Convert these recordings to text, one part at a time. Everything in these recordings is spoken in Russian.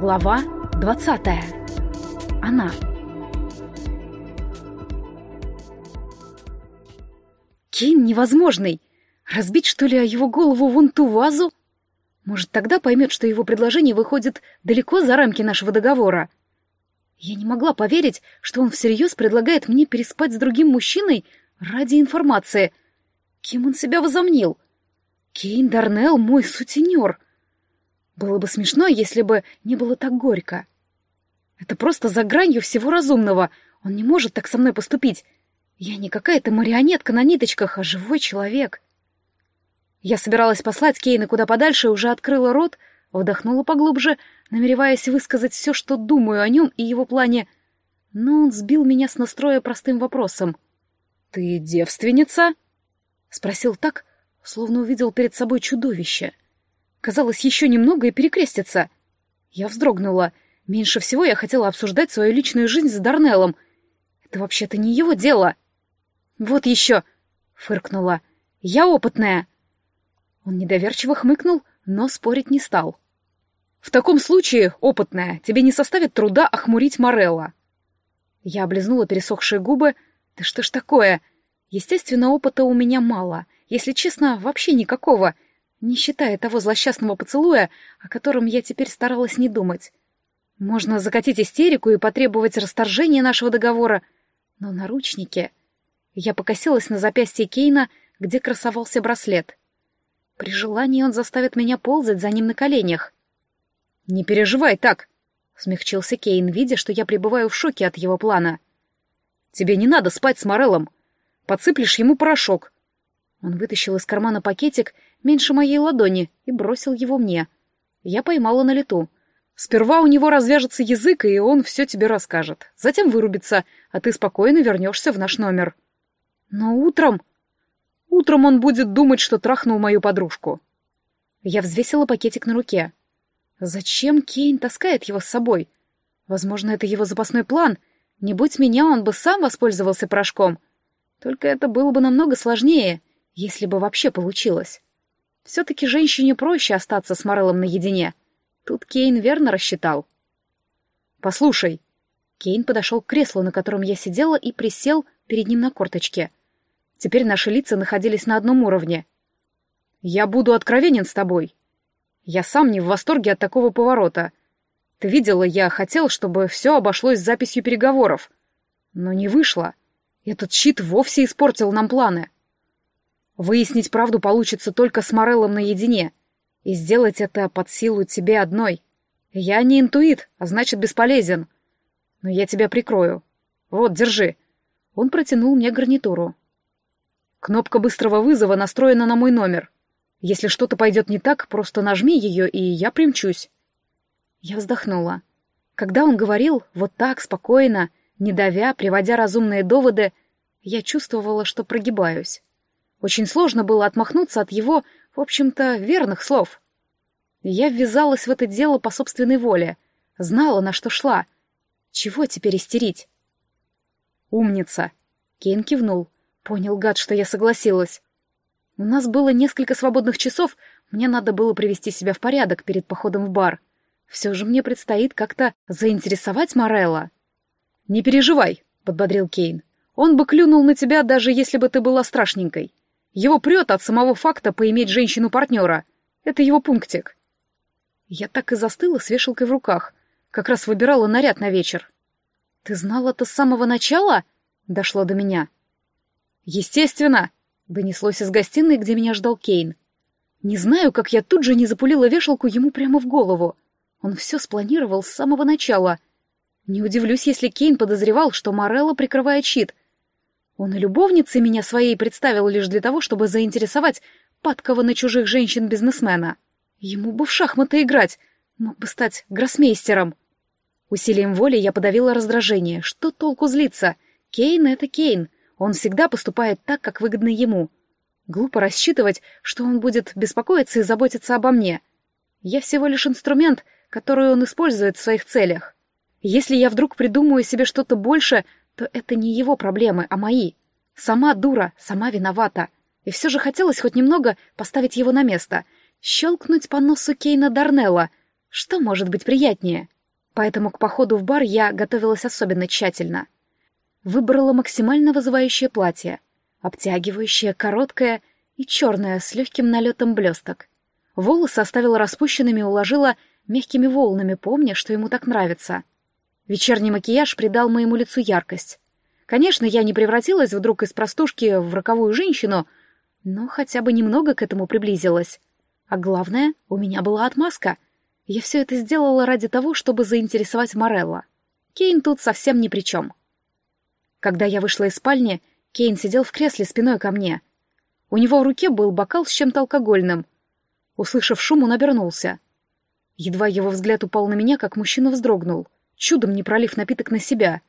Глава 20. Она. Кейн невозможный. Разбить, что ли, его голову вон ту вазу? Может, тогда поймет, что его предложение выходит далеко за рамки нашего договора. Я не могла поверить, что он всерьез предлагает мне переспать с другим мужчиной ради информации. Кем он себя возомнил? Кейн Дарнелл мой сутенер — было бы смешно, если бы не было так горько. Это просто за гранью всего разумного. Он не может так со мной поступить. Я не какая-то марионетка на ниточках, а живой человек. Я собиралась послать Кейна куда подальше уже открыла рот, вдохнула поглубже, намереваясь высказать все, что думаю о нем и его плане. Но он сбил меня с настроя простым вопросом. «Ты девственница?» — спросил так, словно увидел перед собой чудовище — Казалось, еще немного и перекрестится. Я вздрогнула. Меньше всего я хотела обсуждать свою личную жизнь с Дарнеллом. Это вообще-то не его дело. Вот еще, фыркнула. Я опытная. Он недоверчиво хмыкнул, но спорить не стал. В таком случае, опытная, тебе не составит труда охмурить Морелла. Я облизнула пересохшие губы. Да что ж такое? Естественно, опыта у меня мало. Если честно, вообще никакого — не считая того злосчастного поцелуя, о котором я теперь старалась не думать. Можно закатить истерику и потребовать расторжения нашего договора, но наручники... Я покосилась на запястье Кейна, где красовался браслет. При желании он заставит меня ползать за ним на коленях. «Не переживай так», — смягчился Кейн, видя, что я пребываю в шоке от его плана. «Тебе не надо спать с Мореллом. Подсыплешь ему порошок, он вытащил из кармана пакетик меньше моей ладони и бросил его мне. Я поймала на лету. Сперва у него развяжется язык, и он все тебе расскажет. Затем вырубится, а ты спокойно вернешься в наш номер. Но утром... Утром он будет думать, что трахнул мою подружку. Я взвесила пакетик на руке. Зачем Кейн таскает его с собой? Возможно, это его запасной план. Не будь меня, он бы сам воспользовался порошком. Только это было бы намного сложнее — если бы вообще получилось. Все-таки женщине проще остаться с Мореллом наедине. Тут Кейн верно рассчитал. «Послушай». Кейн подошел к креслу, на котором я сидела, и присел перед ним на корточке. Теперь наши лица находились на одном уровне. «Я буду откровенен с тобой. Я сам не в восторге от такого поворота. Ты видела, я хотел, чтобы все обошлось записью переговоров. Но не вышло. Этот щит вовсе испортил нам планы». Выяснить правду получится только с Мореллом наедине. И сделать это под силу тебе одной. Я не интуит, а значит бесполезен. Но я тебя прикрою. Вот, держи. Он протянул мне гарнитуру. Кнопка быстрого вызова настроена на мой номер. Если что-то пойдет не так, просто нажми ее, и я примчусь. Я вздохнула. Когда он говорил вот так, спокойно, не давя, приводя разумные доводы, я чувствовала, что прогибаюсь. Очень сложно было отмахнуться от его, в общем-то, верных слов. Я ввязалась в это дело по собственной воле, знала, на что шла. Чего теперь истерить? «Умница!» — Кейн кивнул. Понял, гад, что я согласилась. У нас было несколько свободных часов, мне надо было привести себя в порядок перед походом в бар. Все же мне предстоит как-то заинтересовать Морелла. «Не переживай», — подбодрил Кейн. «Он бы клюнул на тебя, даже если бы ты была страшненькой. Его прет от самого факта поиметь женщину-партнера. Это его пунктик. Я так и застыла с вешалкой в руках. Как раз выбирала наряд на вечер. «Ты знал это с самого начала?» — дошло до меня. «Естественно!» — донеслось из гостиной, где меня ждал Кейн. Не знаю, как я тут же не запулила вешалку ему прямо в голову. Он все спланировал с самого начала. Не удивлюсь, если Кейн подозревал, что Морелла прикрывает щит — он и любовницей меня своей представил лишь для того, чтобы заинтересовать падкого на чужих женщин-бизнесмена. Ему бы в шахматы играть, мог бы стать гроссмейстером. Усилием воли я подавила раздражение. Что толку злиться? Кейн — это Кейн. Он всегда поступает так, как выгодно ему. Глупо рассчитывать, что он будет беспокоиться и заботиться обо мне. Я всего лишь инструмент, который он использует в своих целях. Если я вдруг придумаю себе что-то больше, то это не его проблемы, а мои. Сама дура, сама виновата. И все же хотелось хоть немного поставить его на место, щелкнуть по носу Кейна Дарнелла. Что может быть приятнее? Поэтому к походу в бар я готовилась особенно тщательно. Выбрала максимально вызывающее платье, обтягивающее, короткое и черное с легким налетом блесток. Волосы оставила распущенными и уложила мягкими волнами, помня, что ему так нравится. Вечерний макияж придал моему лицу яркость. Конечно, я не превратилась вдруг из простушки в роковую женщину, но хотя бы немного к этому приблизилась. А главное, у меня была отмазка. Я все это сделала ради того, чтобы заинтересовать Морелла. Кейн тут совсем ни при чем. Когда я вышла из спальни, Кейн сидел в кресле спиной ко мне. У него в руке был бокал с чем-то алкогольным. Услышав шум, он обернулся. Едва его взгляд упал на меня, как мужчина вздрогнул, чудом не пролив напиток на себя.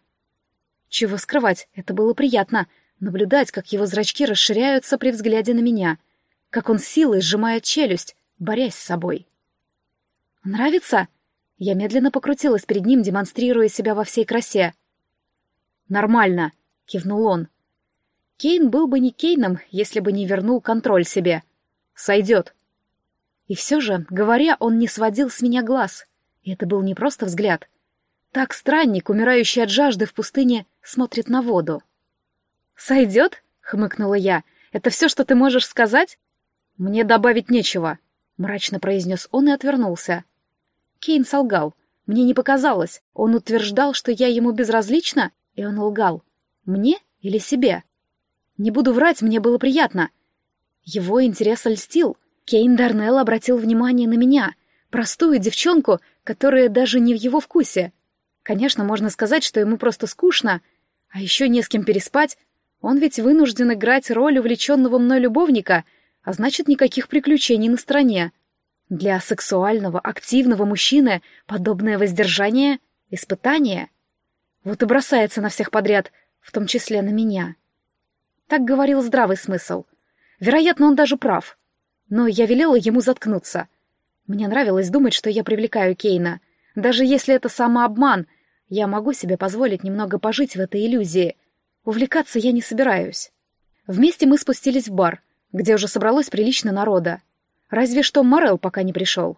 Чего скрывать, это было приятно — наблюдать, как его зрачки расширяются при взгляде на меня, как он силой сжимает челюсть, борясь с собой. «Нравится?» Я медленно покрутилась перед ним, демонстрируя себя во всей красе. «Нормально», — кивнул он. Кейн был бы не Кейном, если бы не вернул контроль себе. «Сойдет», и все же, говоря, он не сводил с меня глаз. И это был не просто взгляд. Так странник, умирающий от жажды в пустыне, смотрит на воду. «Сойдет?» — хмыкнула я. «Это все, что ты можешь сказать?» «Мне добавить нечего», — мрачно произнес он и отвернулся. Кейн солгал. Мне не показалось. Он утверждал, что я ему безразлична, и он лгал. Мне или себе? Не буду врать, мне было приятно. Его интерес льстил — Кейн Дарнелл обратил внимание на меня, простую девчонку, которая даже не в его вкусе. Конечно, можно сказать, что ему просто скучно, а еще не с кем переспать. Он ведь вынужден играть роль увлеченного мной любовника, а значит, никаких приключений на стороне. Для сексуального, активного мужчины подобное воздержание — испытание. Вот и бросается на всех подряд, в том числе на меня. Так говорил здравый смысл. Вероятно, он даже прав но я велела ему заткнуться. Мне нравилось думать, что я привлекаю Кейна. Даже если это самообман, я могу себе позволить немного пожить в этой иллюзии. Увлекаться я не собираюсь. Вместе мы спустились в бар, где уже собралось прилично народа. Разве что Морел пока не пришел.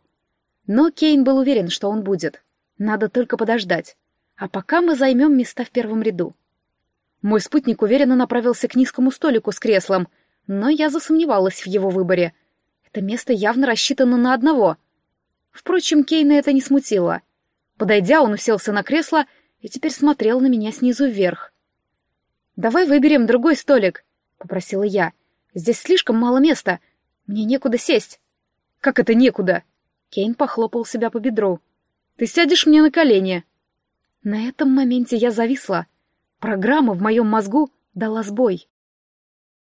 Но Кейн был уверен, что он будет. Надо только подождать. А пока мы займем места в первом ряду. Мой спутник уверенно направился к низкому столику с креслом, но я засомневалась в его выборе — это место явно рассчитано на одного. Впрочем, Кейна это не смутило. Подойдя, он уселся на кресло и теперь смотрел на меня снизу вверх. «Давай выберем другой столик», — попросила я. «Здесь слишком мало места. Мне некуда сесть». «Как это некуда?» Кейн похлопал себя по бедру. «Ты сядешь мне на колени». На этом моменте я зависла. Программа в моем мозгу дала сбой.